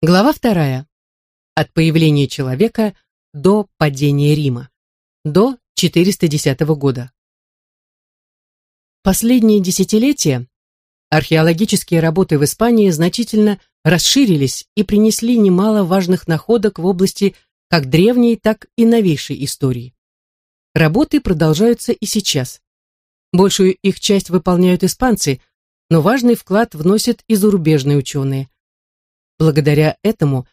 Глава вторая. От появления человека до падения Рима. До 410 года. Последние десятилетия археологические работы в Испании значительно расширились и принесли немало важных находок в области как древней, так и новейшей истории. Работы продолжаются и сейчас. Большую их часть выполняют испанцы, но важный вклад вносят и зарубежные ученые. Благодаря этому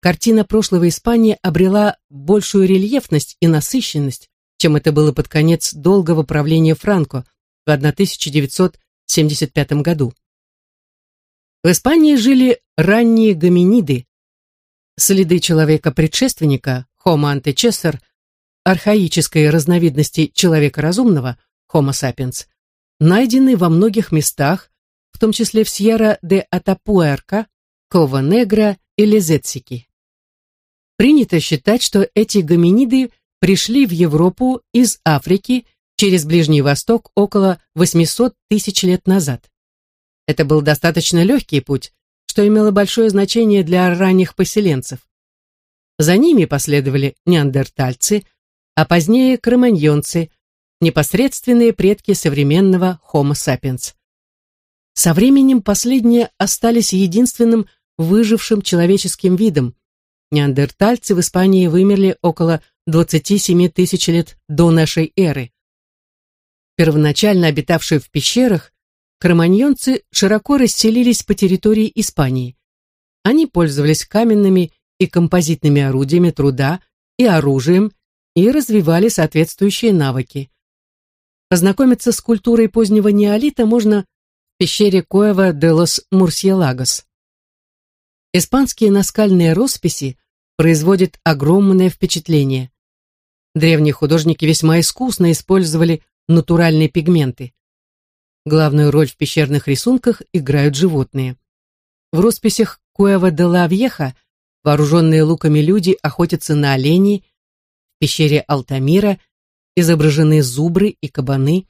картина прошлого Испании обрела большую рельефность и насыщенность, чем это было под конец долгого правления Франко в 1975 году. В Испании жили ранние гоминиды, следы человека-предшественника Homo antecessor, архаической разновидности человека разумного Homo sapiens, найдены во многих местах, в том числе в Сьерра де Атапуэрка, Кова-Негра и Лезетсики. Принято считать, что эти гоминиды пришли в Европу из Африки через Ближний Восток около 800 тысяч лет назад. Это был достаточно легкий путь, что имело большое значение для ранних поселенцев. За ними последовали неандертальцы, а позднее кроманьонцы, непосредственные предки современного Homo sapiens. Со временем последние остались единственным выжившим человеческим видом. Неандертальцы в Испании вымерли около 27 тысяч лет до нашей эры. Первоначально обитавшие в пещерах, кроманьонцы широко расселились по территории Испании. Они пользовались каменными и композитными орудиями труда и оружием и развивали соответствующие навыки. Познакомиться с культурой позднего неолита можно в пещере Коева де лос Мурсьелагос. Испанские наскальные росписи производят огромное впечатление. Древние художники весьма искусно использовали натуральные пигменты. Главную роль в пещерных рисунках играют животные. В росписях Куэва де ла Вьеха вооруженные луками люди охотятся на оленей, в пещере Алтамира изображены зубры и кабаны,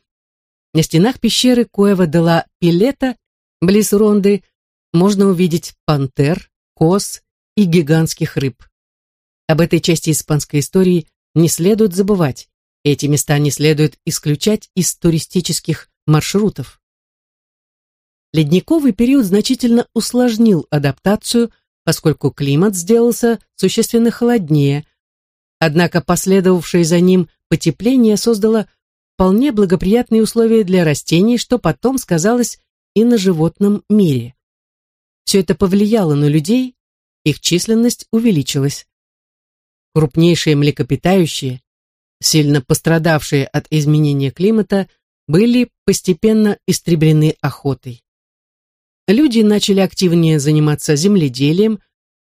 на стенах пещеры Куэва де ла Пилета, близ Ронды, можно увидеть пантер, коз и гигантских рыб. Об этой части испанской истории не следует забывать, эти места не следует исключать из туристических маршрутов. Ледниковый период значительно усложнил адаптацию, поскольку климат сделался существенно холоднее, однако последовавшее за ним потепление создало вполне благоприятные условия для растений, что потом сказалось и на животном мире. Все это повлияло на людей, их численность увеличилась. Крупнейшие млекопитающие, сильно пострадавшие от изменения климата, были постепенно истреблены охотой. Люди начали активнее заниматься земледелием,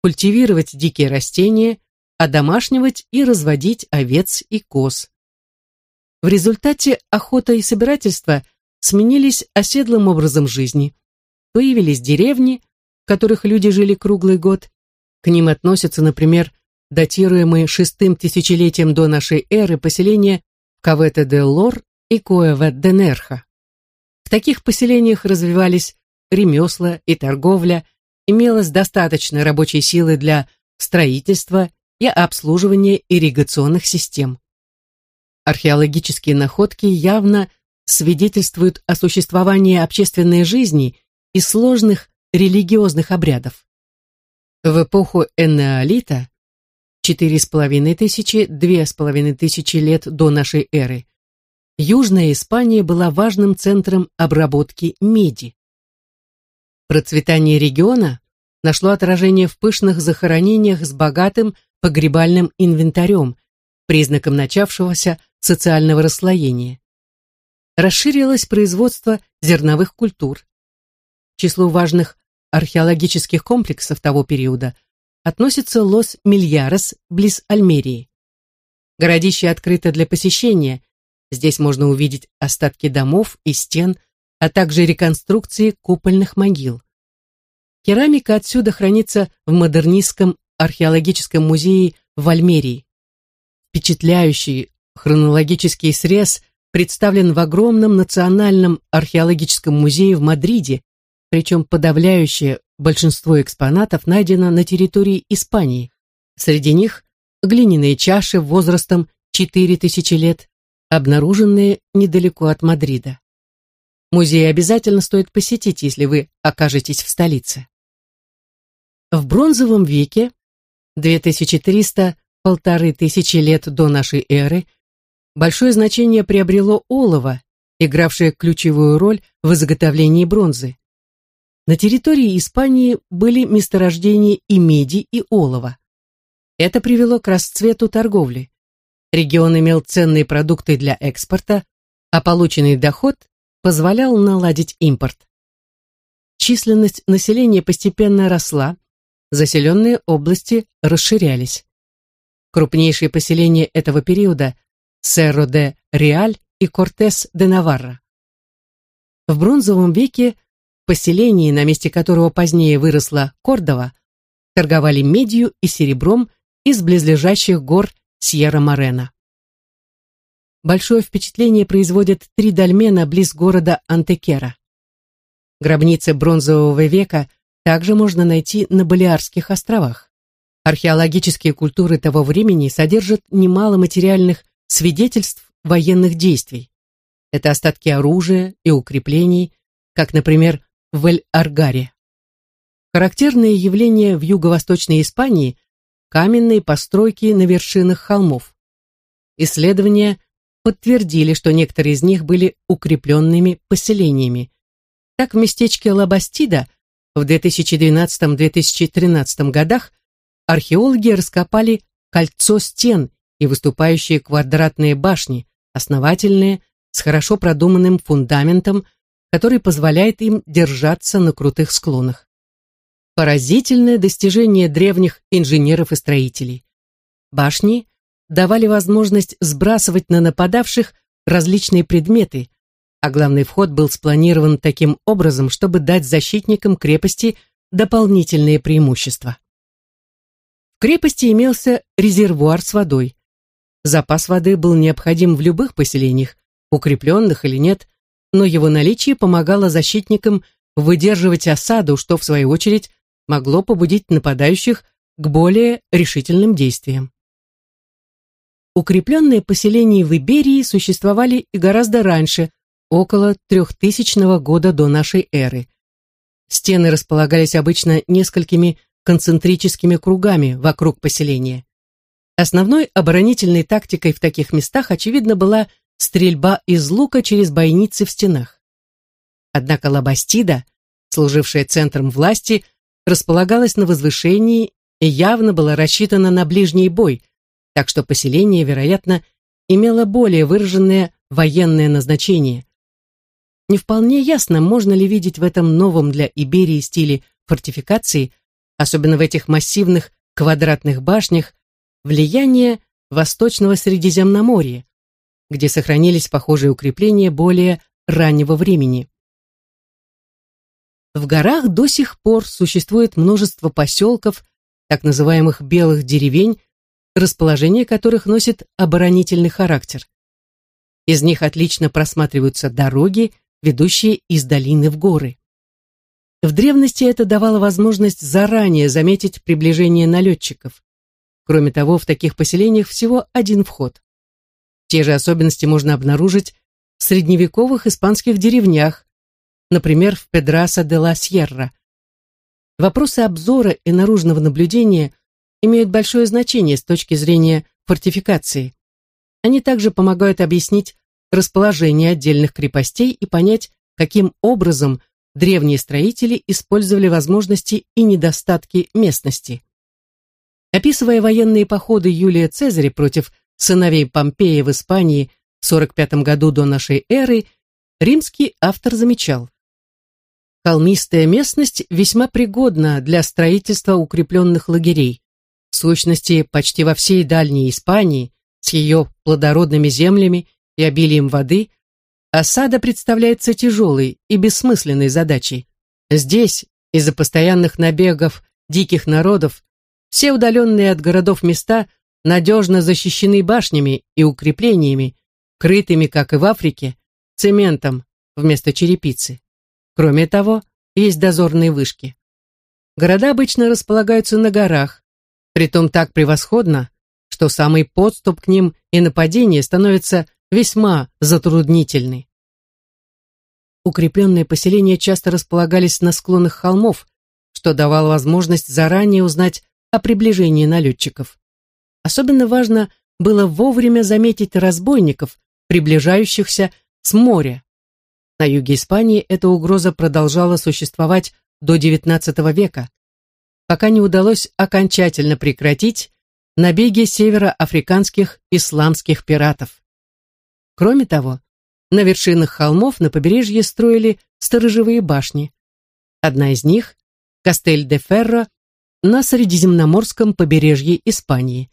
культивировать дикие растения, одомашнивать и разводить овец и коз. В результате охота и собирательство сменились оседлым образом жизни. Появились деревни, в которых люди жили круглый год. К ним относятся, например, датируемые шестым тысячелетием до нашей эры поселения Кавета-де-Лор и Коэва-де-Нерха. В таких поселениях развивались ремесла и торговля, имелось достаточно рабочей силы для строительства и обслуживания ирригационных систем. Археологические находки явно свидетельствуют о существовании общественной жизни и сложных религиозных обрядов. В эпоху Энеолита, четыре с половиной тысячи, две с половиной тысячи лет до нашей эры, Южная Испания была важным центром обработки меди. Процветание региона нашло отражение в пышных захоронениях с богатым погребальным инвентарем, признаком начавшегося социального расслоения. Расширилось производство зерновых культур. К числу важных археологических комплексов того периода относится Лос-Мильярос близ Альмерии. Городище открыто для посещения. Здесь можно увидеть остатки домов и стен, а также реконструкции купольных могил. Керамика отсюда хранится в модернистском археологическом музее в Альмерии. Впечатляющий хронологический срез представлен в огромном национальном археологическом музее в Мадриде, причем подавляющее большинство экспонатов найдено на территории Испании. Среди них глиняные чаши возрастом 4000 лет, обнаруженные недалеко от Мадрида. Музей обязательно стоит посетить, если вы окажетесь в столице. В бронзовом веке, 2300-1500 лет до нашей эры, большое значение приобрело олово, игравшее ключевую роль в изготовлении бронзы. На территории Испании были месторождения и меди, и олова. Это привело к расцвету торговли. Регион имел ценные продукты для экспорта, а полученный доход позволял наладить импорт. Численность населения постепенно росла, заселенные области расширялись. Крупнейшие поселения этого периода – Серро де Реаль и Кортес де Наварра. В бронзовом веке поселении, на месте которого позднее выросла Кордова, торговали медью и серебром из близлежащих гор Сьерра-Морена. Большое впечатление производят три дольмена близ города Антекера. Гробницы бронзового века также можно найти на Балиарских островах. Археологические культуры того времени содержат немало материальных свидетельств военных действий. Это остатки оружия и укреплений, как, например, в Эль-Аргаре. Характерное явление в юго-восточной Испании – каменные постройки на вершинах холмов. Исследования подтвердили, что некоторые из них были укрепленными поселениями. Так в местечке Лабастида в 2012-2013 годах археологи раскопали кольцо стен и выступающие квадратные башни, основательные, с хорошо продуманным фундаментом, который позволяет им держаться на крутых склонах. Поразительное достижение древних инженеров и строителей. Башни давали возможность сбрасывать на нападавших различные предметы, а главный вход был спланирован таким образом, чтобы дать защитникам крепости дополнительные преимущества. В крепости имелся резервуар с водой. Запас воды был необходим в любых поселениях, укрепленных или нет, но его наличие помогало защитникам выдерживать осаду, что, в свою очередь, могло побудить нападающих к более решительным действиям. Укрепленные поселения в Иберии существовали и гораздо раньше, около 3000 года до нашей эры. Стены располагались обычно несколькими концентрическими кругами вокруг поселения. Основной оборонительной тактикой в таких местах, очевидно, была стрельба из лука через бойницы в стенах. Однако Лабастида, служившая центром власти, располагалась на возвышении и явно была рассчитана на ближний бой, так что поселение, вероятно, имело более выраженное военное назначение. Не вполне ясно, можно ли видеть в этом новом для Иберии стиле фортификации, особенно в этих массивных квадратных башнях, влияние Восточного Средиземноморья, где сохранились похожие укрепления более раннего времени. В горах до сих пор существует множество поселков, так называемых белых деревень, расположение которых носит оборонительный характер. Из них отлично просматриваются дороги, ведущие из долины в горы. В древности это давало возможность заранее заметить приближение налетчиков. Кроме того, в таких поселениях всего один вход. Те же особенности можно обнаружить в средневековых испанских деревнях, например, в Педраса де ла Сьерра. Вопросы обзора и наружного наблюдения имеют большое значение с точки зрения фортификации. Они также помогают объяснить расположение отдельных крепостей и понять, каким образом древние строители использовали возможности и недостатки местности. Описывая военные походы Юлия Цезаря против сыновей Помпея в Испании в 45 году до нашей эры, римский автор замечал. Холмистая местность весьма пригодна для строительства укрепленных лагерей. В сущности, почти во всей дальней Испании, с ее плодородными землями и обилием воды, осада представляется тяжелой и бессмысленной задачей. Здесь, из-за постоянных набегов диких народов, все удаленные от городов места – надежно защищены башнями и укреплениями, крытыми, как и в Африке, цементом вместо черепицы. Кроме того, есть дозорные вышки. Города обычно располагаются на горах, притом так превосходно, что самый подступ к ним и нападение становится весьма затруднительны. Укрепленные поселения часто располагались на склонах холмов, что давало возможность заранее узнать о приближении налетчиков. Особенно важно было вовремя заметить разбойников, приближающихся с моря. На юге Испании эта угроза продолжала существовать до XIX века, пока не удалось окончательно прекратить набеги североафриканских исламских пиратов. Кроме того, на вершинах холмов на побережье строили сторожевые башни. Одна из них, Кастель-де-Ферро, на Средиземноморском побережье Испании.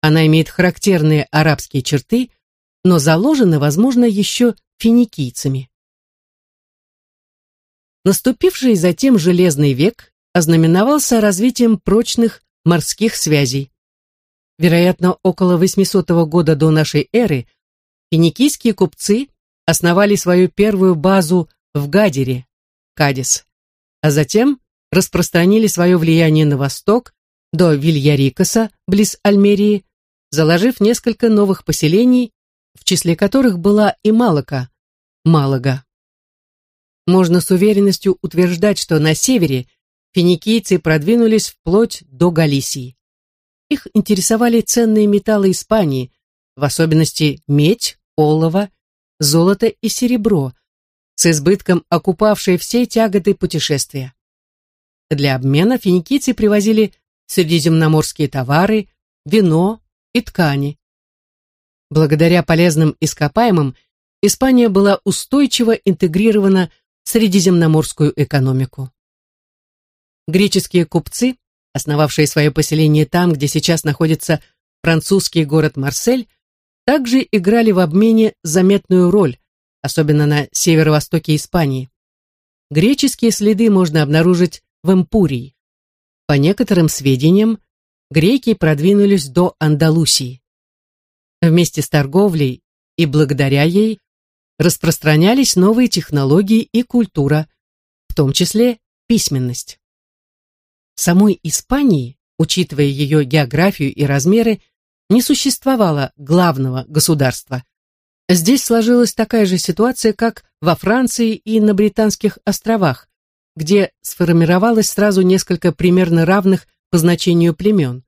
Она имеет характерные арабские черты, но заложена, возможно, еще финикийцами. Наступивший затем Железный век ознаменовался развитием прочных морских связей. Вероятно, около 800 года до нашей эры финикийские купцы основали свою первую базу в Гадере, Кадис, а затем распространили свое влияние на восток до Вильярикоса, близ Альмерии, заложив несколько новых поселений, в числе которых была и Малака, Малага. Можно с уверенностью утверждать, что на севере финикийцы продвинулись вплоть до Галисии. Их интересовали ценные металлы Испании, в особенности медь, олово, золото и серебро, с избытком окупавшие все тяготы путешествия. Для обмена финикийцы привозили средиземноморские товары, вино и ткани. Благодаря полезным ископаемым Испания была устойчиво интегрирована в средиземноморскую экономику. Греческие купцы, основавшие свое поселение там, где сейчас находится французский город Марсель, также играли в обмене заметную роль, особенно на северо-востоке Испании. Греческие следы можно обнаружить в Эмпурии. По некоторым сведениям, греки продвинулись до Андалусии. Вместе с торговлей и благодаря ей распространялись новые технологии и культура, в том числе письменность. В самой Испании, учитывая ее географию и размеры, не существовало главного государства. Здесь сложилась такая же ситуация, как во Франции и на Британских островах, где сформировалось сразу несколько примерно равных по значению племен.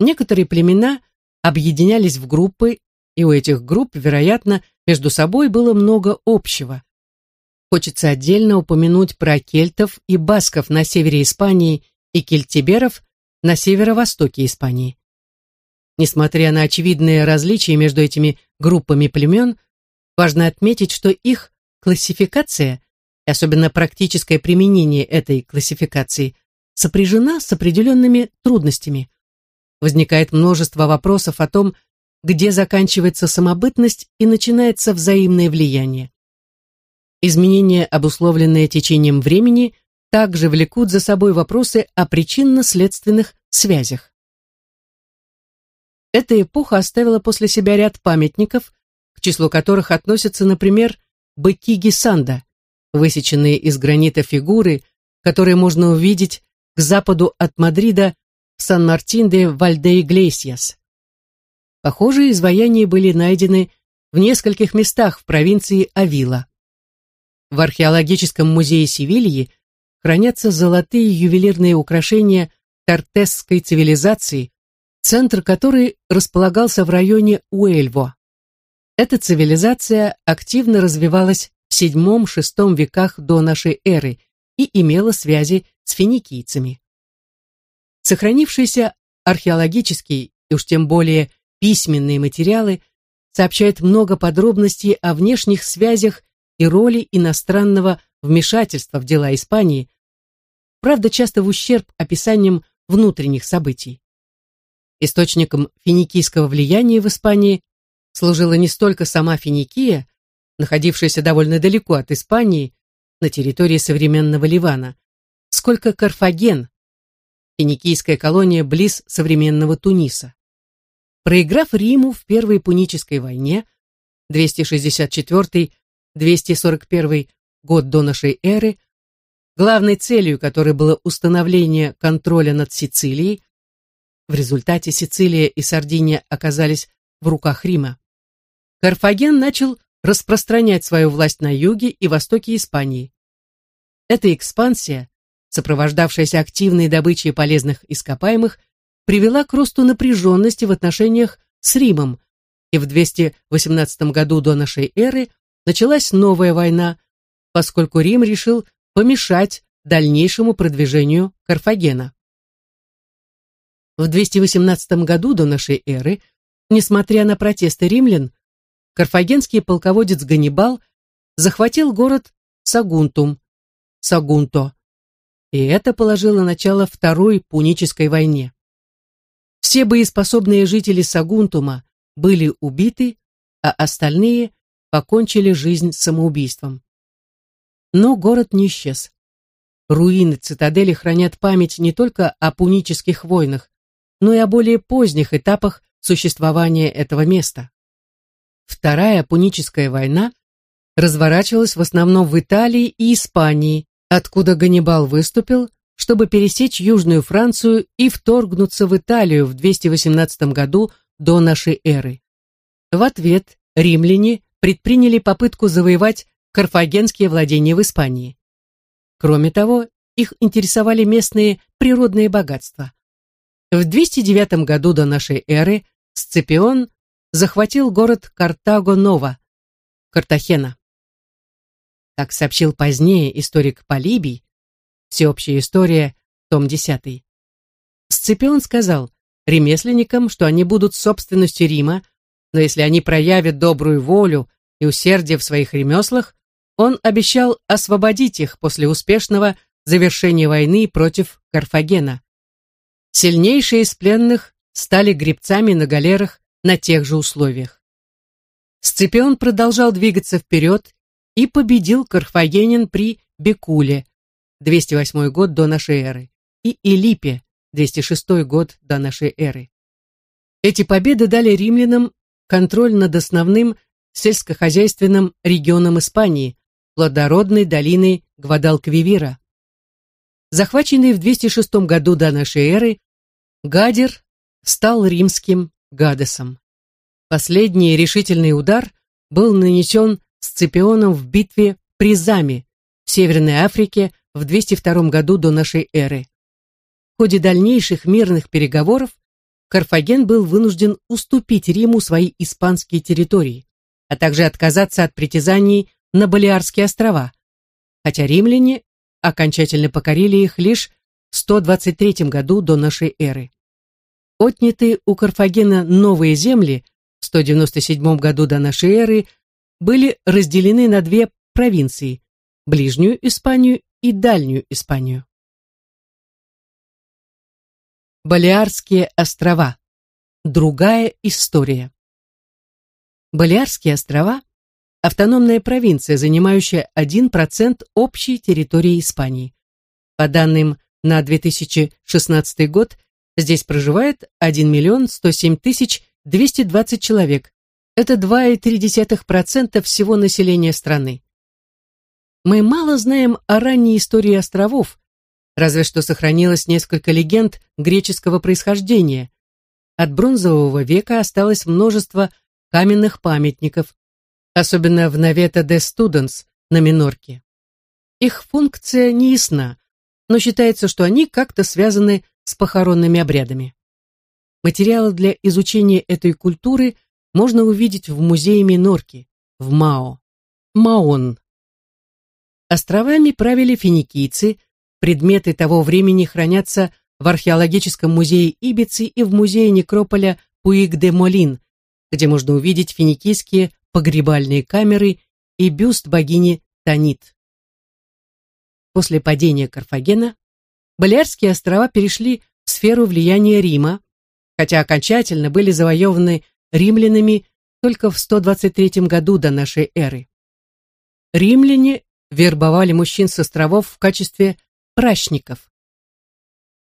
Некоторые племена объединялись в группы, и у этих групп, вероятно, между собой было много общего. Хочется отдельно упомянуть про кельтов и басков на севере Испании и кельтиберов на северо-востоке Испании. Несмотря на очевидные различия между этими группами племен, важно отметить, что их классификация, и особенно практическое применение этой классификации, сопряжена с определенными трудностями. Возникает множество вопросов о том, где заканчивается самобытность и начинается взаимное влияние. Изменения, обусловленные течением времени, также влекут за собой вопросы о причинно-следственных связях. Эта эпоха оставила после себя ряд памятников, к числу которых относятся, например, быки Гисанда, высеченные из гранита фигуры, которые можно увидеть к западу от Мадрида в Сан-Мартин де Вальде-Иглесиас. Похожие изваяния были найдены в нескольких местах в провинции Авила. В археологическом музее Севильи хранятся золотые ювелирные украшения тартесской цивилизации, центр которой располагался в районе Уэльво. Эта цивилизация активно развивалась в VII-VI веках до нашей эры и имела связи с финикийцами. Сохранившиеся археологические и уж тем более письменные материалы сообщают много подробностей о внешних связях и роли иностранного вмешательства в дела Испании, правда часто в ущерб описаниям внутренних событий. Источником финикийского влияния в Испании служила не столько сама Финикия, находившаяся довольно далеко от Испании, на территории современного Ливана, сколько Карфаген, финикийская колония близ современного Туниса. Проиграв Риму в Первой Пунической войне 264-241 год до нашей эры, главной целью которой было установление контроля над Сицилией. В результате Сицилия и Сардиния оказались в руках Рима. Карфаген начал распространять свою власть на юге и востоке Испании. Эта экспансия, сопровождавшаяся активной добычей полезных ископаемых, привела к росту напряженности в отношениях с Римом, и в 218 году до нашей эры началась новая война, поскольку Рим решил помешать дальнейшему продвижению Карфагена. В 218 году до нашей эры, несмотря на протесты римлян, карфагенский полководец Ганнибал захватил город Сагунтум, Сагунто, и это положило начало Второй Пунической войне. Все боеспособные жители Сагунтума были убиты, а остальные покончили жизнь самоубийством. Но город не исчез. Руины цитадели хранят память не только о пунических войнах, но и о более поздних этапах существования этого места. Вторая пуническая война разворачивалась в основном в Италии и Испании, откуда Ганнибал выступил, чтобы пересечь Южную Францию и вторгнуться в Италию в 218 году до нашей эры. В ответ римляне предприняли попытку завоевать карфагенские владения в Испании. Кроме того, их интересовали местные природные богатства. В 209 году до нашей эры Сципион захватил город Картаго-Нова, Картахена. Как сообщил позднее историк Полибий, «Всеобщая история», том 10, Сципион сказал ремесленникам, что они будут собственностью Рима, но если они проявят добрую волю и усердие в своих ремеслах, он обещал освободить их после успешного завершения войны против Карфагена. Сильнейшие из пленных стали гребцами на галерах на тех же условиях. Сципион продолжал двигаться вперед и победил карфагенин при Бекуле, 208 год до нашей эры, и Илипе, 206 год до нашей эры. Эти победы дали римлянам контроль над основным сельскохозяйственным регионом Испании, плодородной долиной Гвадалквивира. Захваченный в 206 году до нашей эры, Гадер стал римским Гадесом. Последний решительный удар был нанесен Сципионом в битве при Заме в Северной Африке в 202 году до нашей эры. В ходе дальнейших мирных переговоров Карфаген был вынужден уступить Риму свои испанские территории, а также отказаться от притязаний на Балиарские острова, хотя римляне окончательно покорили их лишь в 123 году до нашей эры. Отнятые у Карфагена новые земли в 197 году до нашей эры были разделены на две провинции – Ближнюю Испанию и Дальнюю Испанию. Балиарские острова. Другая история. Балиарские острова – автономная провинция, занимающая 1% общей территории Испании. По данным на 2016 год, здесь проживает 1 миллион 107 тысяч 220 человек. Это 2,3% всего населения страны. Мы мало знаем о ранней истории островов, разве что сохранилось несколько легенд греческого происхождения. От бронзового века осталось множество каменных памятников, особенно в Навета де Студенс на Минорке. Их функция не ясна, но считается, что они как-то связаны с похоронными обрядами. Материалы для изучения этой культуры можно увидеть в музее Минорки, в Мао. Маон. Островами правили финикийцы, Предметы того времени хранятся в археологическом музее Ибицы и в музее некрополя Пуик-де-Молин, где можно увидеть финикийские погребальные камеры и бюст богини Танит. После падения Карфагена Балиарские острова перешли в сферу влияния Рима, хотя окончательно были завоеваны римлянами только в 123 году до нашей эры. Римляне вербовали мужчин с островов в качестве прачников.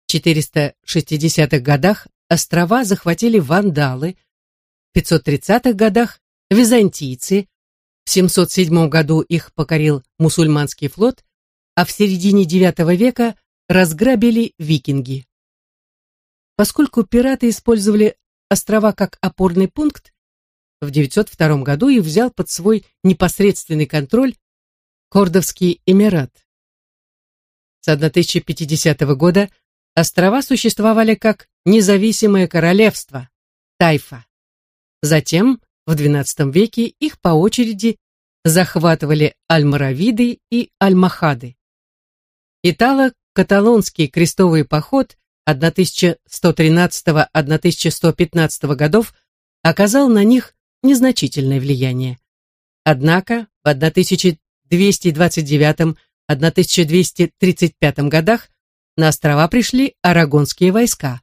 В 460-х годах острова захватили вандалы, в 530-х годах византийцы, в 707 году их покорил мусульманский флот, а в середине IX века разграбили викинги. Поскольку пираты использовали острова как опорный пункт, в 902 году их взял под свой непосредственный контроль Кордовский Эмират. С 1050 года острова существовали как независимое королевство, Тайфа. Затем, в XII веке, их по очереди захватывали альмаравиды и альмахады. Итало-каталонский крестовый поход 1113-1115 годов оказал на них незначительное влияние. Однако в 1229-1235 годах на острова пришли арагонские войска.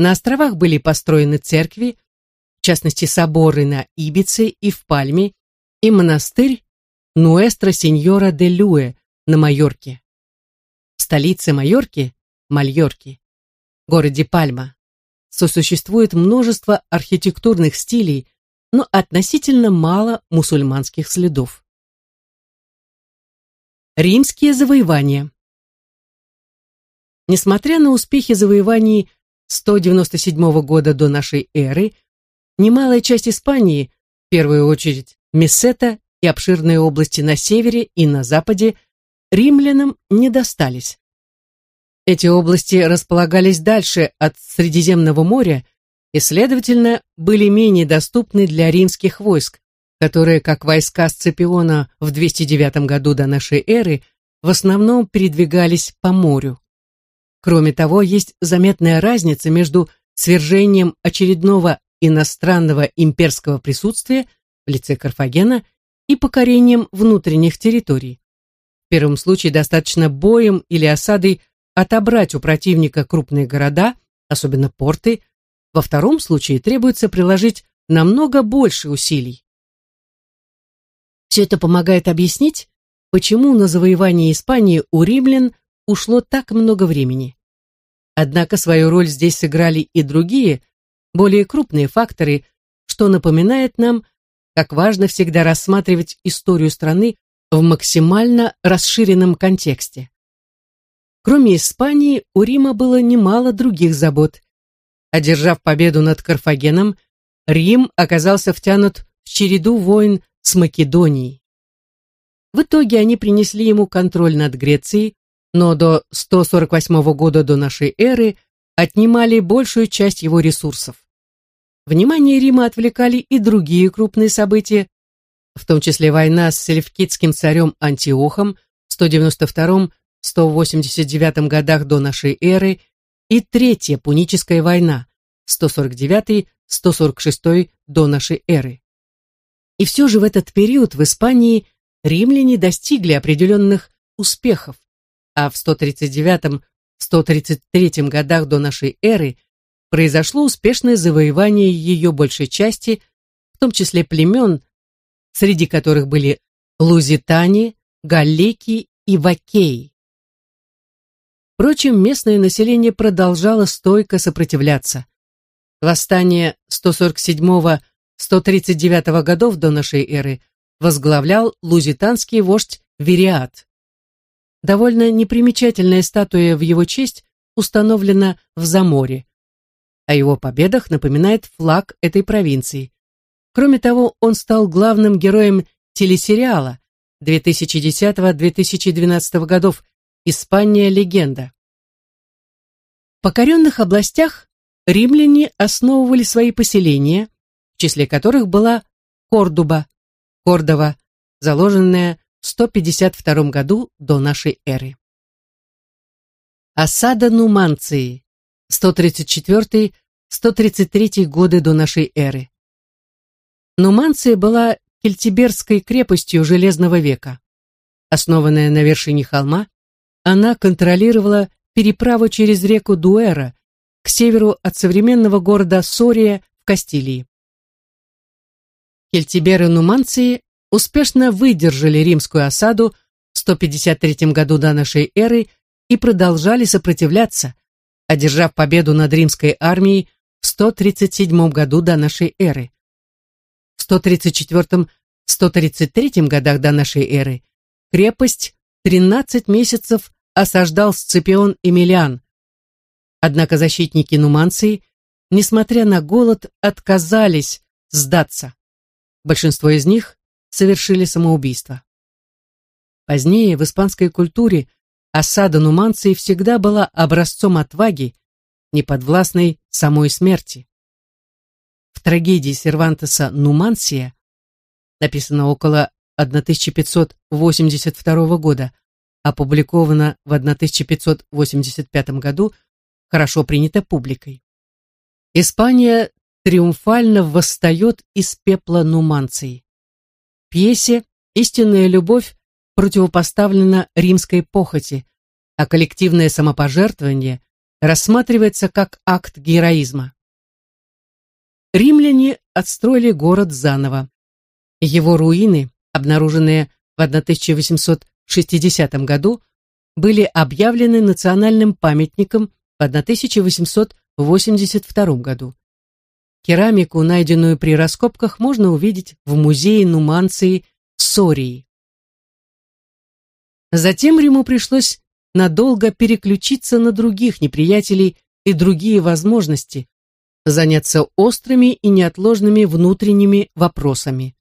На островах были построены церкви, в частности соборы на Ибице и в Пальме, и монастырь Нуэстро Синьора де Люэ на Майорке. Столице Майорки, Мальорки, городе Пальма, сосуществует множество архитектурных стилей, но относительно мало мусульманских следов. Римские завоевания Несмотря на успехи завоеваний 197 года до нашей эры, немалая часть Испании, в первую очередь Мессета и обширные области на севере и на западе, римлянам не достались. Эти области располагались дальше от Средиземного моря и, следовательно, были менее доступны для римских войск, которые, как войска Сципиона в 209 году до нашей эры, в основном передвигались по морю. Кроме того, есть заметная разница между свержением очередного иностранного имперского присутствия в лице Карфагена и покорением внутренних территорий. Первом случае достаточно боем или осадой отобрать у противника крупные города, особенно порты, во втором случае требуется приложить намного больше усилий. Все это помогает объяснить, почему на завоевание Испании у римлян ушло так много времени. Однако свою роль здесь сыграли и другие, более крупные факторы, что напоминает нам, как важно всегда рассматривать историю страны в максимально расширенном контексте. Кроме Испании, у Рима было немало других забот. Одержав победу над Карфагеном, Рим оказался втянут в череду войн с Македонией. В итоге они принесли ему контроль над Грецией, но до 148 года до нашей эры отнимали большую часть его ресурсов. Внимание Рима отвлекали и другие крупные события, в том числе война с селевкидским царем Антиохом в 192 189 годах до нашей эры и Третья Пуническая война 149-146 до нашей эры. И все же в этот период в Испании римляне достигли определенных успехов, а в 139-133 годах до нашей эры произошло успешное завоевание ее большей части, в том числе племен, среди которых были лузитане, галлеки и вакеи. Впрочем, местное население продолжало стойко сопротивляться. Восстание 147-139 годов до нашей эры возглавлял лузитанский вождь Вериат. Довольно непримечательная статуя в его честь установлена в Заморе. О его победах напоминает флаг этой провинции. Кроме того, он стал главным героем телесериала 2010-2012 годов Испания – легенда. В покоренных областях римляне основывали свои поселения, в числе которых была Кордуба, Кордова, заложенная в 152 году до нашей эры. Осада Нуманции, 134-133 годы до нашей эры. Нуманция была кельтиберской крепостью Железного века. Основанная на вершине холма, она контролировала переправу через реку Дуэра к северу от современного города Сория в Кастилии. Кельтиберы Нуманции успешно выдержали римскую осаду в 153 году до нашей эры и продолжали сопротивляться, одержав победу над римской армией в 137 году до нашей эры. В 134-133 годах до нашей эры крепость 13 месяцев осаждал Сципион Эмилиан. Однако защитники Нуманции, несмотря на голод, отказались сдаться. Большинство из них совершили самоубийство. Позднее в испанской культуре осада Нуманции всегда была образцом отваги, неподвластной самой смерти. Трагедии Сервантеса «Нумансия», написано около 1582 года, опубликовано в 1585 году, хорошо принято публикой. Испания триумфально восстает из пепла Нуманции. В пьесе истинная любовь противопоставлена римской похоти, а коллективное самопожертвование рассматривается как акт героизма. Римляне отстроили город заново. Его руины, обнаруженные в 1860 году, были объявлены национальным памятником в 1882 году. Керамику, найденную при раскопках, можно увидеть в музее Нуманции Сории. Затем Риму пришлось надолго переключиться на других неприятелей и другие возможности, заняться острыми и неотложными внутренними вопросами.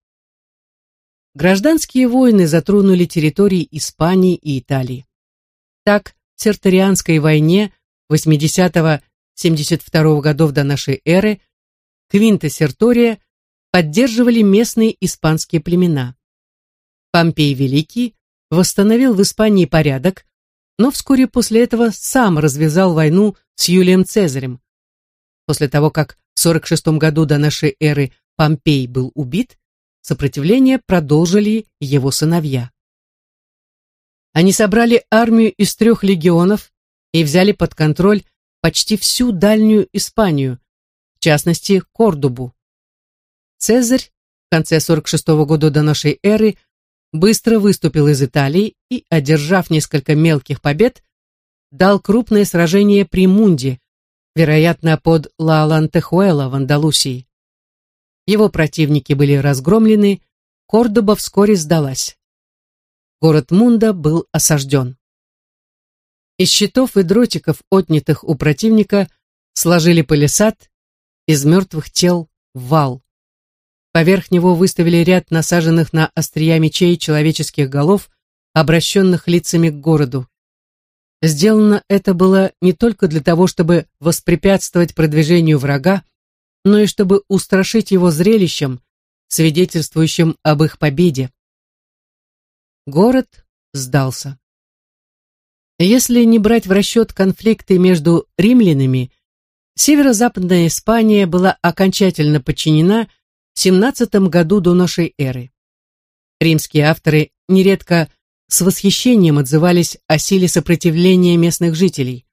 Гражданские войны затронули территории Испании и Италии. Так, в Серторианской войне 80-72 годов до нашей эры Квинта Сертория поддерживали местные испанские племена. Помпей Великий восстановил в Испании порядок, но вскоре после этого сам развязал войну с Юлием Цезарем. После того, как в 46 году до нашей эры Помпей был убит, сопротивление продолжили его сыновья. Они собрали армию из трех легионов и взяли под контроль почти всю дальнюю Испанию, в частности, Кордубу. Цезарь в конце 46 года до нашей эры быстро выступил из Италии и, одержав несколько мелких побед, дал крупное сражение при Мунде, вероятно, под Ла-Лантехуэла в Андалусии. Его противники были разгромлены, Кордоба вскоре сдалась. Город Мунда был осажден. Из щитов и дротиков, отнятых у противника, сложили палисад, из мертвых тел — вал. Поверх него выставили ряд насаженных на острия мечей человеческих голов, обращенных лицами к городу. Сделано это было не только для того, чтобы воспрепятствовать продвижению врага, но и чтобы устрашить его зрелищем, свидетельствующим об их победе. Город сдался. Если не брать в расчет конфликты между римлянами, северо-западная Испания была окончательно подчинена в 17 году до нашей эры. Римские авторы нередко с восхищением отзывались о силе сопротивления местных жителей.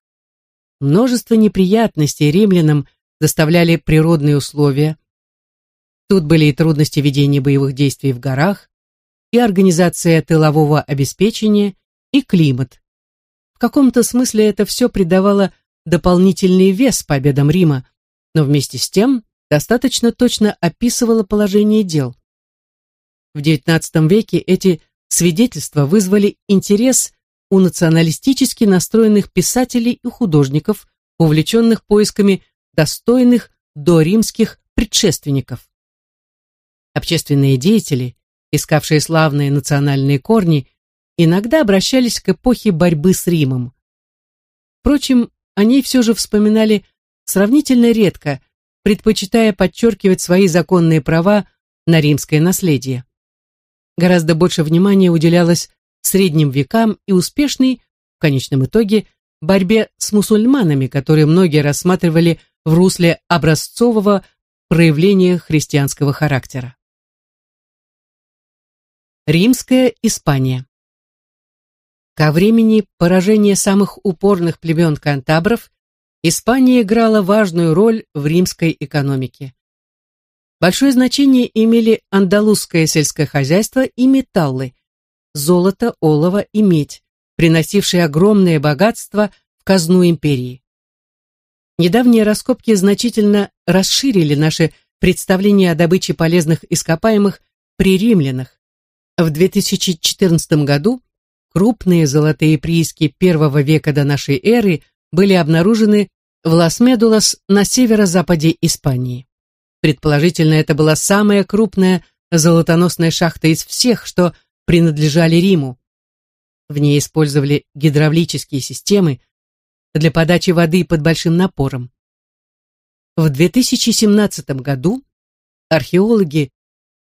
Множество неприятностей римлянам доставляли природные условия. Тут были и трудности ведения боевых действий в горах, и организация тылового обеспечения, и климат. В каком-то смысле это все придавало дополнительный вес победам Рима, но вместе с тем достаточно точно описывала положение дел. В XIX веке эти свидетельства вызвали интерес у националистически настроенных писателей и художников, увлеченных поисками достойных доримских предшественников. Общественные деятели, искавшие славные национальные корни, иногда обращались к эпохе борьбы с Римом. Впрочем, они все же вспоминали сравнительно редко, предпочитая подчеркивать свои законные права на римское наследие. Гораздо больше внимания уделялось средним векам и успешной, в конечном итоге, борьбе с мусульманами, которые многие рассматривали в русле образцового проявления христианского характера. Римская Испания Ко времени поражения самых упорных племен кантабров Испания играла важную роль в римской экономике. Большое значение имели андалузское сельское хозяйство и металлы – золото, олово и медь, приносившие огромное богатство в казну империи. Недавние раскопки значительно расширили наше представление о добыче полезных ископаемых при римлянах. В 2014 году крупные золотые прииски первого века до нашей эры были обнаружены в Лас-Медулас на северо-западе Испании. Предположительно, это была самая крупная золотоносная шахта из всех, что принадлежали Риму. В ней использовали гидравлические системы для подачи воды под большим напором. В 2017 году археологи,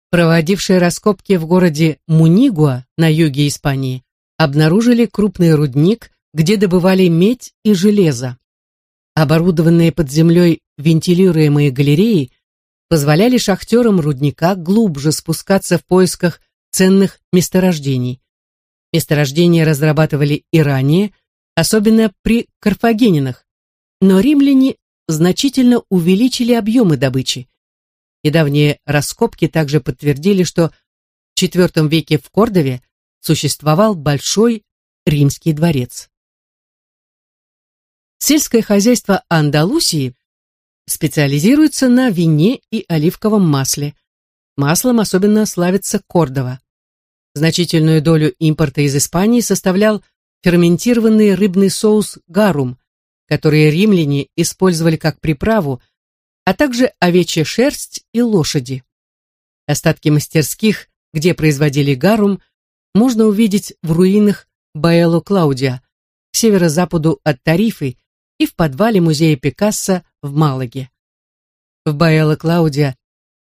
проводившие раскопки в городе Мунигуа на юге Испании, обнаружили крупный рудник, где добывали медь и железо. Оборудованные под землей вентилируемые галереи позволяли шахтерам рудника глубже спускаться в поисках ценных месторождений. Месторождения разрабатывали и ранее, особенно при карфагенинах, но римляне значительно увеличили объемы добычи. Недавние раскопки также подтвердили, что в IV веке в Кордове существовал большой римский дворец. Сельское хозяйство Андалусии специализируется на вине и оливковом масле. Маслом особенно славится Кордова. Значительную долю импорта из Испании составлял ферментированный рыбный соус гарум, который римляне использовали как приправу, а также овечья шерсть и лошади. Остатки мастерских, где производили гарум, можно увидеть в руинах Баэло Клаудиа, к северо-западу от Тарифы и в подвале музея Пикассо в Малаге. В Баэло Клаудиа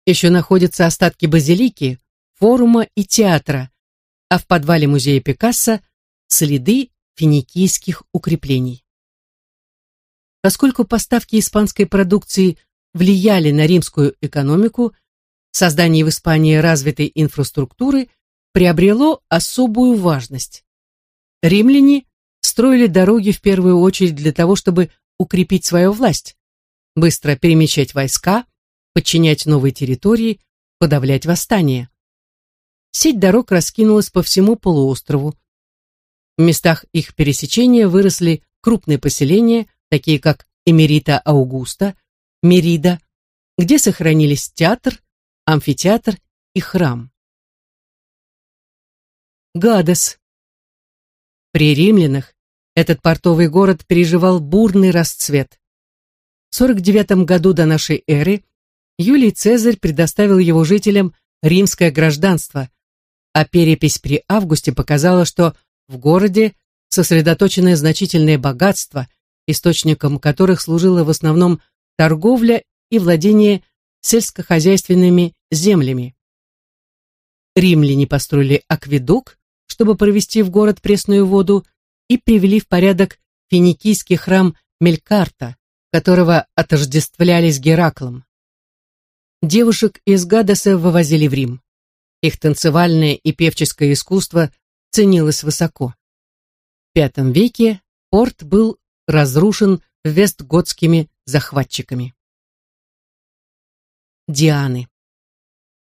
еще находятся остатки базилики, форума и театра, а в подвале музея Пикассо следы финикийских укреплений. Поскольку поставки испанской продукции влияли на римскую экономику, создание в Испании развитой инфраструктуры приобрело особую важность. Римляне строили дороги в первую очередь для того, чтобы укрепить свою власть, быстро перемещать войска, подчинять новые территории, подавлять восстания. Сеть дорог раскинулась по всему полуострову. В местах их пересечения выросли крупные поселения, такие как Эмерита Аугуста, Мерида, где сохранились театр, амфитеатр и храм. Гадес. При римлянах этот портовый город переживал бурный расцвет. В 49 году до нашей эры Юлий Цезарь предоставил его жителям римское гражданство, а перепись при Августе показала, что в городе сосредоточено значительное богатство, источником которых служила в основном торговля и владение сельскохозяйственными землями. Римляне построили акведук, чтобы провести в город пресную воду, и привели в порядок финикийский храм Мелькарта, которого отождествляли с Гераклом. Девушек из Гадеса вывозили в Рим. Их танцевальное и певческое искусство ценилось высоко. В V веке порт был разрушен вестготскими захватчиками. Дианы.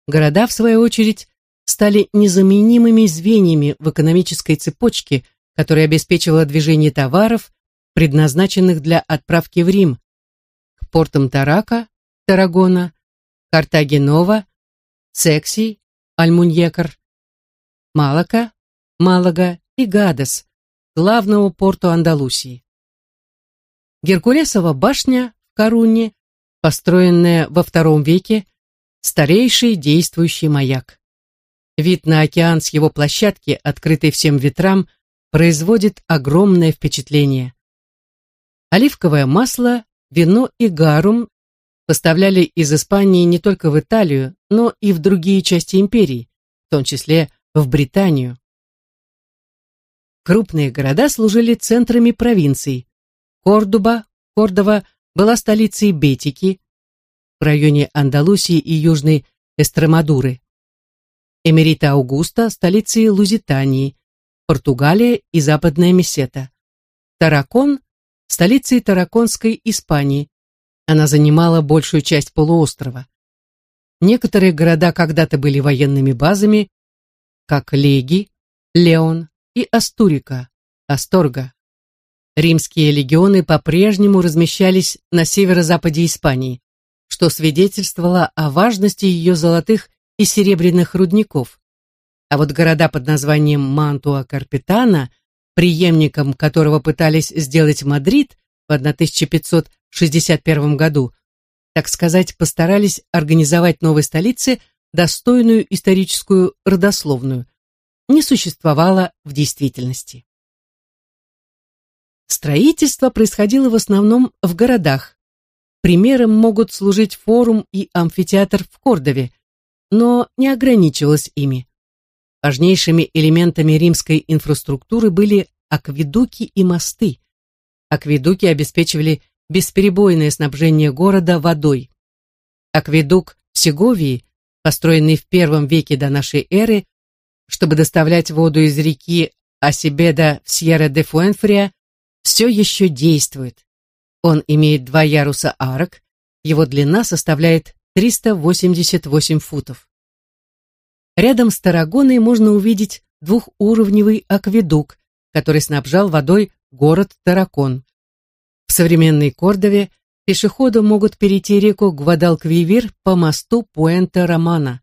Города, в свою очередь, стали незаменимыми звеньями в экономической цепочке, которая обеспечивала движение товаров, предназначенных для отправки в Рим, к портам Тарака, Тарагона, Картагенова, Секси, Альмуньекар, Малака, Малага и Гадес, главному порту Андалусии. Геркулесова башня в Коруне, построенная во втором веке, старейший действующий маяк. Вид на океан с его площадки, открытой всем ветрам, производит огромное впечатление. Оливковое масло, вино и гарум поставляли из Испании не только в Италию, но и в другие части империи, в том числе в Британию. Крупные города служили центрами провинций. Кордоба, Кордова была столицей Бетики, в районе Андалусии и Южной Эстремадуры. Эмерита Аугуста – столицей Лузитании, Португалия и Западная Месета. Таракон – столицей Тараконской Испании. Она занимала большую часть полуострова. Некоторые города когда-то были военными базами, как Леги, Леон и Астурика, Асторга. Римские легионы по-прежнему размещались на северо-западе Испании, что свидетельствовало о важности ее золотых и серебряных рудников. А вот города под названием Мантуа-Карпетана, преемником которого пытались сделать Мадрид в 1561 году, так сказать, постарались организовать новой столице достойную историческую родословную, не существовало в действительности. Строительство происходило в основном в городах. Примером могут служить форум и амфитеатр в Кордове, но не ограничивалось ими. Важнейшими элементами римской инфраструктуры были акведуки и мосты. Акведуки обеспечивали бесперебойное снабжение города водой. Акведук в Сеговии, построенный в первом веке до нашей эры, чтобы доставлять воду из реки Асибеда в Сьерра-де-Фуэнфрия, все еще действует. Он имеет два яруса арок, его длина составляет 388 футов. Рядом с Тарагоной можно увидеть двухуровневый акведук, который снабжал водой город Таракон. В современной Кордове пешеходы могут перейти реку Гвадалквивир по мосту Пуэнте-Романа.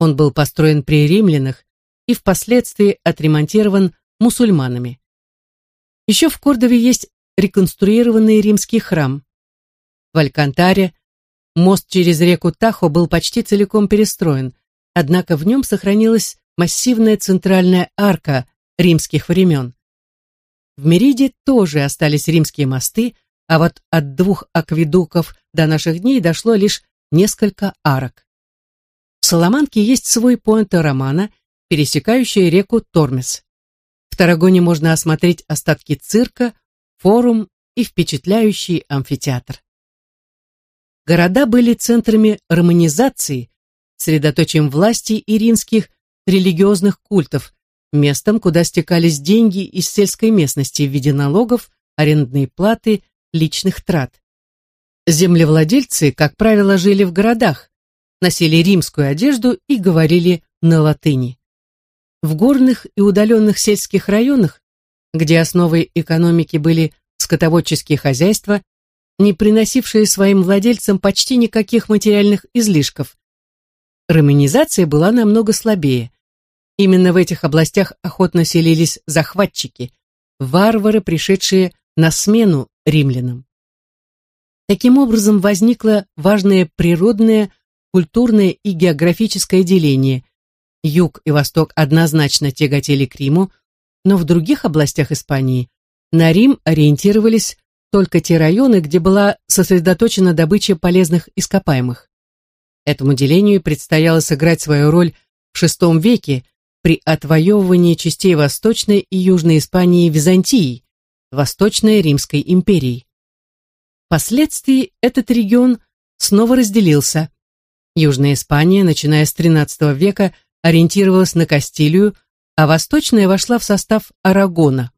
Он был построен при римлянах и впоследствии отремонтирован мусульманами. Еще в Кордове есть реконструированный римский храм. В Алькантаре мост через реку Тахо был почти целиком перестроен, однако в нем сохранилась массивная центральная арка римских времен. В Мериде тоже остались римские мосты, а вот от двух акведуков до наших дней дошло лишь несколько арок. В Соломанке есть свой пуэнто Романа, пересекающий реку Тормес. В Тарагоне можно осмотреть остатки цирка, форум и впечатляющий амфитеатр. Города были центрами романизации, средоточием власти и римских религиозных культов, местом, куда стекались деньги из сельской местности в виде налогов, арендной платы, личных трат. Землевладельцы, как правило, жили в городах, носили римскую одежду и говорили на латыни. В горных и удаленных сельских районах, где основой экономики были скотоводческие хозяйства, не приносившие своим владельцам почти никаких материальных излишков, романизация была намного слабее. Именно в этих областях охотно селились захватчики, варвары, пришедшие на смену римлянам. Таким образом возникло важное природное, культурное и географическое деление, Юг и Восток однозначно тяготели к Риму, но в других областях Испании на Рим ориентировались только те районы, где была сосредоточена добыча полезных ископаемых. Этому делению предстояло сыграть свою роль в VI веке при отвоевывании частей Восточной и Южной Испании Византией, Восточной Римской империи. Впоследствии этот регион снова разделился. Южная Испания, начиная с XIII века, ориентировалась на Кастилию, а восточная вошла в состав Арагона.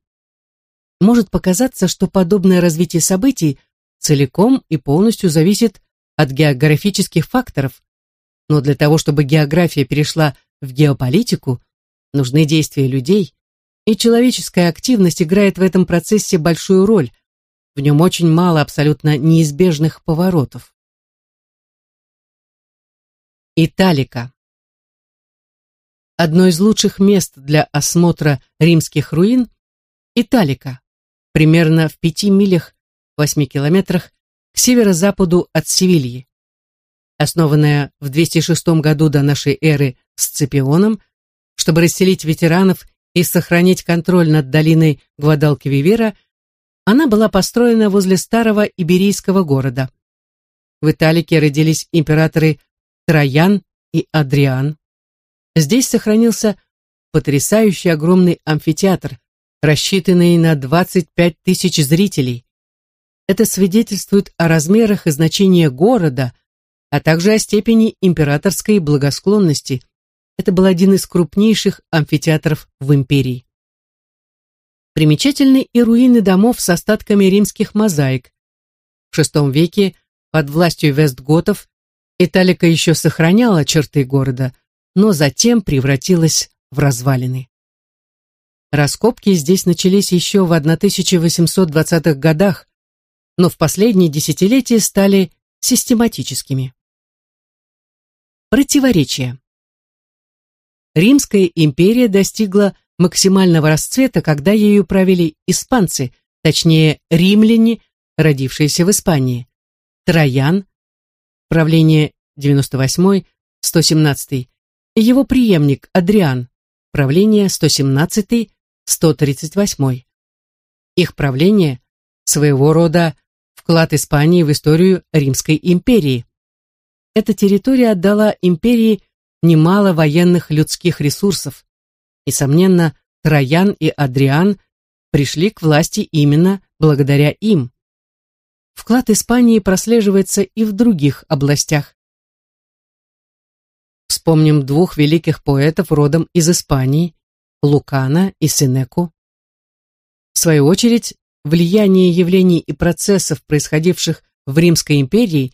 Может показаться, что подобное развитие событий целиком и полностью зависит от географических факторов, но для того, чтобы география перешла в геополитику, нужны действия людей, и человеческая активность играет в этом процессе большую роль, в нем очень мало абсолютно неизбежных поворотов. Италика. Одно из лучших мест для осмотра римских руин – Италика, примерно в пяти милях, восьми километрах к северо-западу от Севильи. Основанная в 206 году до нашей эры Сципионом, чтобы расселить ветеранов и сохранить контроль над долиной Гвадалквивера, она была построена возле старого иберийского города. В Италике родились императоры Троян и Адриан. Здесь сохранился потрясающий огромный амфитеатр, рассчитанный на 25 тысяч зрителей. Это свидетельствует о размерах и значении города, а также о степени императорской благосклонности. Это был один из крупнейших амфитеатров в империи. Примечательны и руины домов с остатками римских мозаик. В VI веке под властью вестготов Италика еще сохраняла черты города, но затем превратилась в развалины. Раскопки здесь начались еще в 1820-х годах, но в последние десятилетия стали систематическими. Противоречия. Римская империя достигла максимального расцвета, когда ею правили испанцы, точнее римляне, родившиеся в Испании. Троян, правление 98-117, и его преемник Адриан, правление 117-138. Их правление – своего рода вклад Испании в историю Римской империи. Эта территория отдала империи немало военных людских ресурсов. Несомненно, Троян и Адриан пришли к власти именно благодаря им. Вклад Испании прослеживается и в других областях. Вспомним двух великих поэтов родом из Испании, Лукана и Сенеку. В свою очередь, влияние явлений и процессов, происходивших в Римской империи,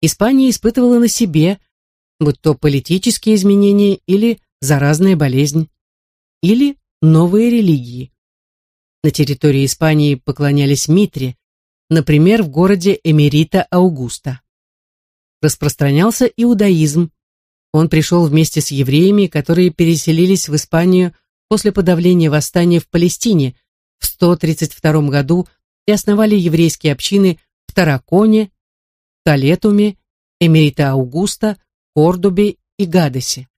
Испания испытывала на себе, будь то политические изменения или заразная болезнь, или новые религии. На территории Испании поклонялись Митре, например, в городе Эмерита Аугуста. Распространялся иудаизм. Он пришел вместе с евреями, которые переселились в Испанию после подавления восстания в Палестине в 132 году и основали еврейские общины в Тараконе, Толетуме, Эмерита Аугуста, Кордубе и Гадесе.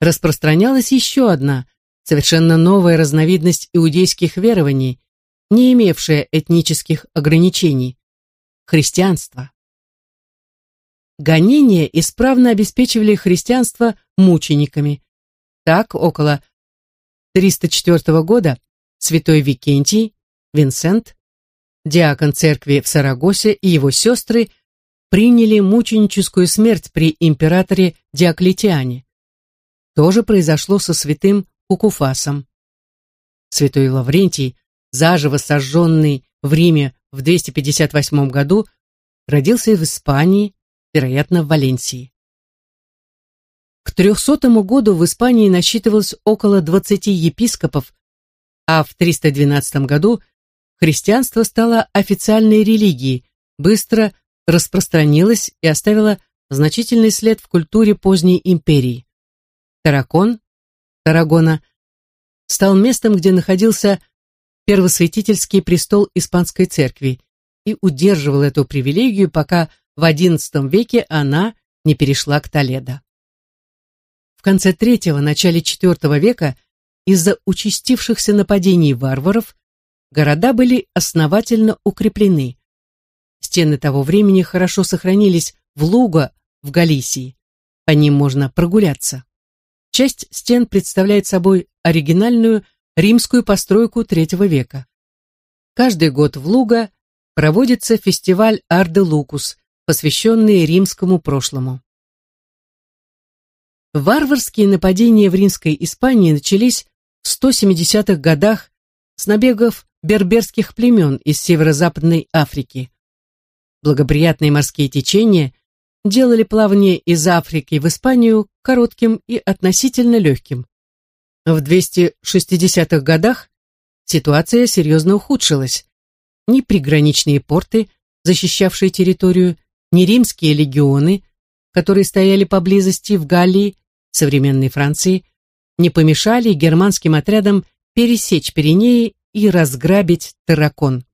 Распространялась еще одна, совершенно новая разновидность иудейских верований, не имевшая этнических ограничений – христианство. Гонения исправно обеспечивали христианство мучениками. Так, около 304 года святой Викентий, Винсент, диакон церкви в Сарагосе и его сестры приняли мученическую смерть при императоре Диоклетиане. То же произошло со святым Кукуфасом. Святой Лаврентий, заживо сожженный в Риме в 258 году, родился в Испании, вероятно, в Валенсии. К 300 году в Испании насчитывалось около 20 епископов, а в 312 году христианство стало официальной религией, быстро распространилось и оставило значительный след в культуре поздней империи. Таракон, Тарагона, стал местом, где находился первосвятительский престол Испанской церкви и удерживал эту привилегию, пока в XI веке она не перешла к Толедо. В конце III – начале IV века из-за участившихся нападений варваров города были основательно укреплены. Стены того времени хорошо сохранились в Луго в Галисии. По ним можно прогуляться. Часть стен представляет собой оригинальную римскую постройку III века. Каждый год в Луго проводится фестиваль Арде Лукус, посвященный римскому прошлому. Варварские нападения в римской Испании начались в 170-х годах с набегов берберских племен из северо-западной Африки. Благоприятные морские течения делали плавание из Африки в Испанию коротким и относительно легким. В 260-х годах ситуация серьезно ухудшилась. Ни приграничные порты, защищавшие территорию, ни римские легионы, которые стояли поблизости в Галлии, современной Франции, не помешали германским отрядам пересечь Пиренеи и разграбить Таракон.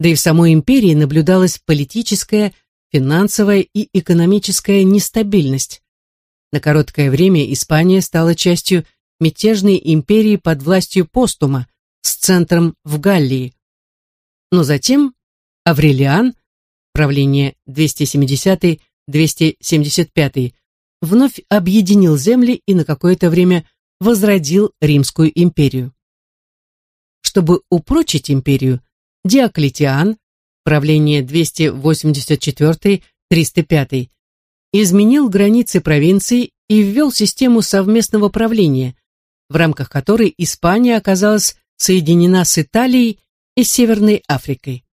Да и в самой империи наблюдалась политическая, финансовая и экономическая нестабильность. На короткое время Испания стала частью мятежной империи под властью Постума с центром в Галлии. Но затем Аврелиан, правление 270-275, вновь объединил земли и на какое-то время возродил Римскую империю. Чтобы упрочить империю, Диоклетиан, правление 284-305, изменил границы провинций и ввел систему совместного правления, в рамках которой Испания оказалась соединена с Италией и Северной Африкой.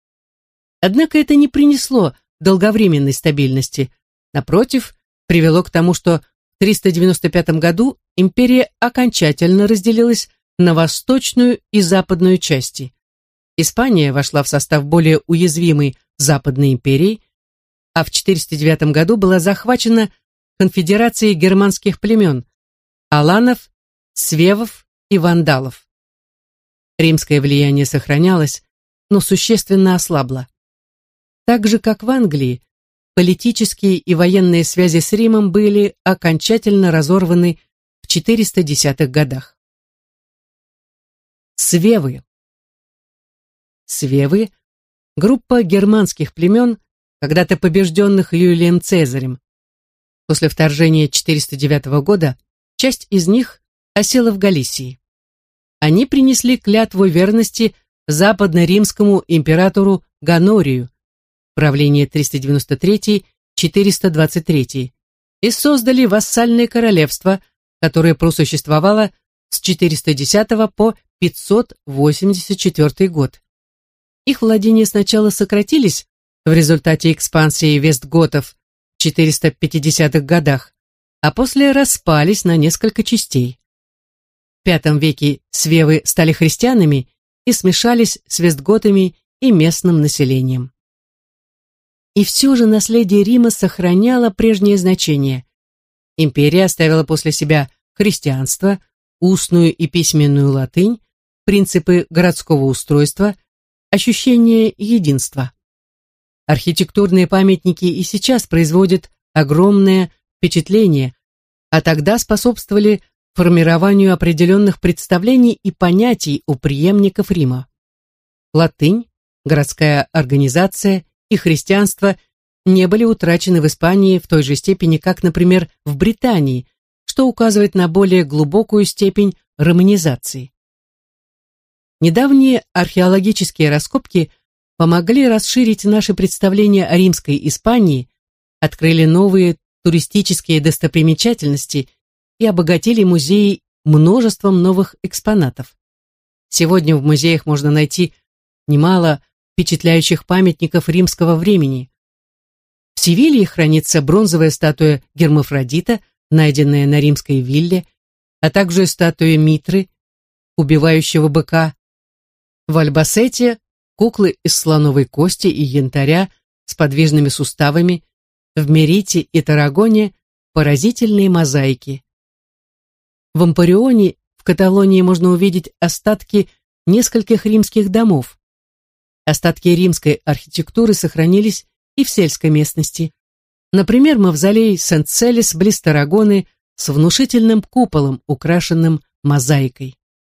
Однако это не принесло долговременной стабильности. Напротив, привело к тому, что в 395 году империя окончательно разделилась на восточную и западную части. Испания вошла в состав более уязвимой Западной империи, а в 409 году была захвачена конфедерацией германских племен, аланов, свевов и вандалов. Римское влияние сохранялось, но существенно ослабло. Так же, как в Англии, политические и военные связи с Римом были окончательно разорваны в 410-х годах. Свевы Свевы – группа германских племен, когда-то побежденных Юлием Цезарем. После вторжения 409 года часть из них осела в Галисии. Они принесли клятву верности западно-римскому императору Ганорию, правление 393-423, и создали вассальное королевство, которое просуществовало с 410 по 584 год. Их владения сначала сократились в результате экспансии вестготов в 450-х годах, а после распались на несколько частей. В V веке свевы стали христианами и смешались с вестготами и местным населением. И все же наследие Рима сохраняло прежнее значение. Империя оставила после себя христианство, устную и письменную латынь, принципы городского устройства, ощущение единства. Архитектурные памятники и сейчас производят огромное впечатление, а тогда способствовали формированию определенных представлений и понятий у преемников Рима. Латынь, городская организация и христианство не были утрачены в Испании в той же степени, как, например, в Британии, что указывает на более глубокую степень романизации. Недавние археологические раскопки помогли расширить наши представления о римской Испании, открыли новые туристические достопримечательности и обогатили музеи множеством новых экспонатов. Сегодня в музеях можно найти немало впечатляющих памятников римского времени. В Севилье хранится бронзовая статуя Гермафродита, найденная на римской вилле, а также статуя Митры, убивающего быка. В Альбасете куклы из слоновой кости и янтаря с подвижными суставами, в Мерите и Тарагоне поразительные мозаики. В Ампарионе в Каталонии можно увидеть остатки нескольких римских домов. Остатки римской архитектуры сохранились и в сельской местности. Например, мавзолей Сент-Целис близ Тарагоны с внушительным куполом, украшенным мозаикой.